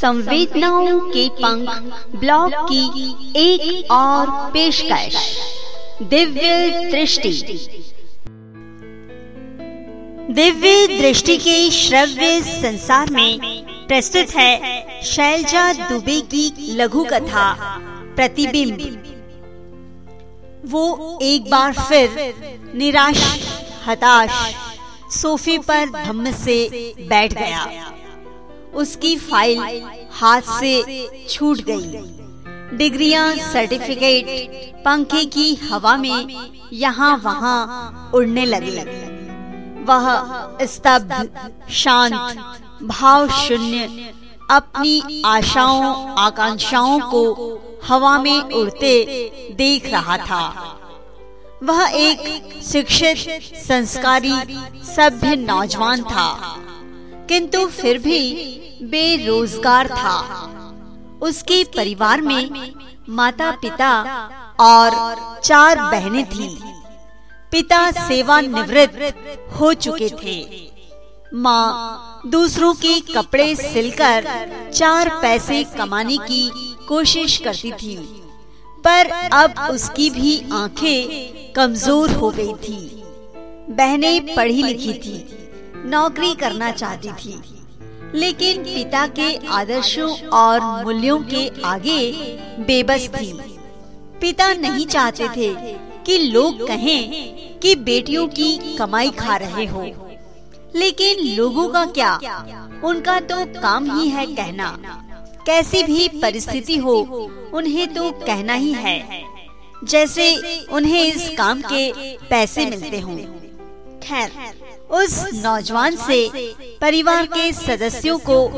संवेदनाओं के पंख ब्लॉग की एक और पेशकश। दिव्य दृष्टि। दिव्य दृष्टि के श्रव्य संसार में प्रस्तुत है शैलजा दुबे की लघु कथा प्रतिबिंब। वो एक बार फिर निराश, हताश, सोफे पर धम्म से बैठ गया। उसकी फ़ाइल हाथ से छूट गई। डिग्रियाँ, सर्टिफिकेट, पंखे की हवा में यहाँ वहाँ उड़ने लगे। वह स्तब्ध, शांत भाव शून्य अपनी आशाओं, आकांक्षाओं को हवा में उड़ते देख रहा था। वह एक शिक्षित, संस्कारी, सभ्य, नौजवान था। किंतु फिर भी बेरोजगार था। उसके परिवार में माता पिता और चार बहनें थीं। पिता सेवानिवृत्त हो चुके थे। माँ दूसरों के कपड़े सिलकर चार पैसे कमाने की कोशिश करती थी। पर अब उसकी भी आँखें कमज़ोर हो गई थी। बहनें पढ़ी लिखी थी। नौकरी करना चाहती थी। लेकिन पिता के आदर्शों और मूल्यों के आगे बेबस थी। पिता नहीं चाहते थे कि लोग कहें कि बेटियों की कमाई खा रहे हो। लेकिन लोगों का क्या? उनका तो काम ही है कहना। कैसी भी परिस्थिति हो, उन्हें तो कहना ही है। जैसे उन्हें इस काम के पैसे मिलते हों। खैर उस नौजवान से परिवार के सदस्यों को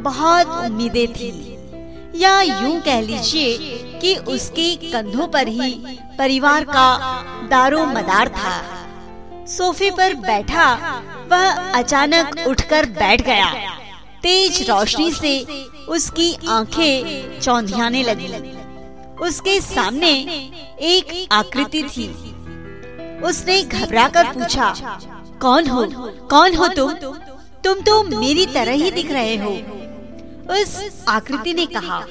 बहुत उम्मीदें थी। या यूँ कह लीजिए कि उसके कंधों पर ही परिवार का दारो मदार था। सोफे पर बैठा वह अचानक उठकर बैठ गया। तेज रोशनी से उसकी आँखें चौंधियाने लगी। उसके सामने एक आकृति थी। उसने घबराकर पूछा कौन हो? कौन हो तुम? तुम तो मेरी तरह ही दिख रहे हो। उस आकृति ने कहा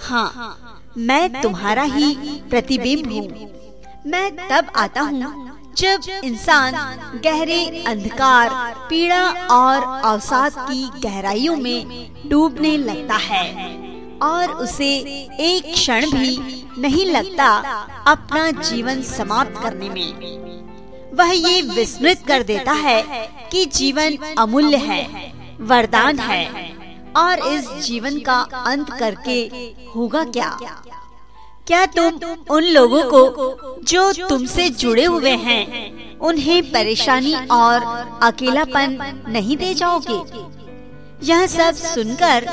हाँ मैं तुम्हारा ही प्रतिबिंब हूँ। मैं तब आता हूँ जब इंसान गहरे अंधकार, पीड़ा और अवसाद की गहराइयों में डूबने लगता है और उसे एक क्षण भी नहीं लगता अपना जीवन समाप्त करने में। वह ये विस्मृत कर देता है कि जीवन अमूल्य है, वरदान है, और इस जीवन का अंत करके होगा क्या? क्या तुम उन लोगों को जो तुमसे जुड़े हुए हैं, उन्हें परेशानी और अकेलापन नहीं दे जाओगे? यह सब सुनकर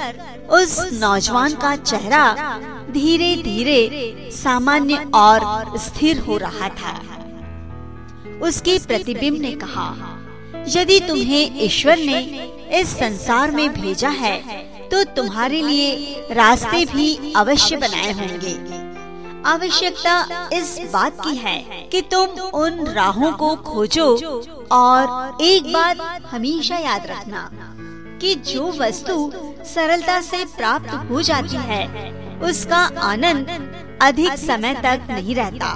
उस नौजवान का चेहरा धीरे धीरे सामान्य और स्थिर हो रहा था। उसके प्रतिबिंब ने कहा, यदि तुम्हें ईश्वर ने इस संसार में भेजा है तो तुम्हारे लिए रास्ते भी अवश्य बनाए होंगे। आवश्यकता इस बात की है कि तुम उन राहों को खोजो और एक बात हमेशा याद रखना कि जो वस्तु सरलता से प्राप्त हो जाती है, उसका आनंद अधिक समय तक नहीं रहता।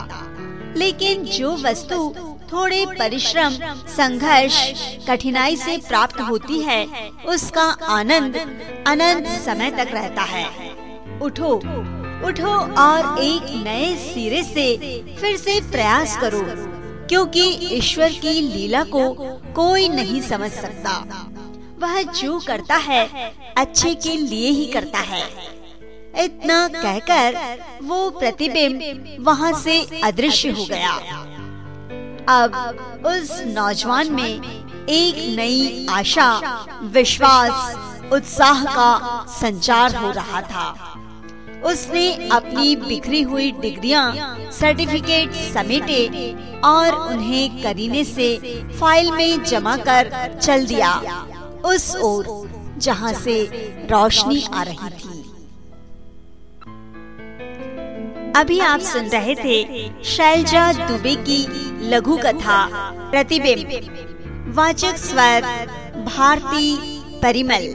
लेकिन जो वस्तु थोड़े परिश्रम संघर्ष कठिनाई से प्राप्त होती है उसका आनंद अनंत समय तक रहता है। उठो उठो और एक नए सिरे से फिर से प्रयास करो क्योंकि ईश्वर की लीला को कोई नहीं समझ सकता। वह जो करता है अच्छे के लिए ही करता है। इतना कहकर वो प्रतिबिंब वहाँ से अदृश्य हो गया। अब उस नौजवान में एक नई आशा विश्वास उत्साह का संचार हो रहा था। उसने अपनी बिखरी हुई डिग्रियाँ, सर्टिफिकेट समेटे और उन्हें करीने से फ़ाइल में जमा कर चल दिया। उस ओर जहाँ से रोशनी आ रही थी। अभी आप सुन रहे थे शैलजा दुबे की लघु कथा प्रतिबिंब। वाचक स्वर, भारती परिमल।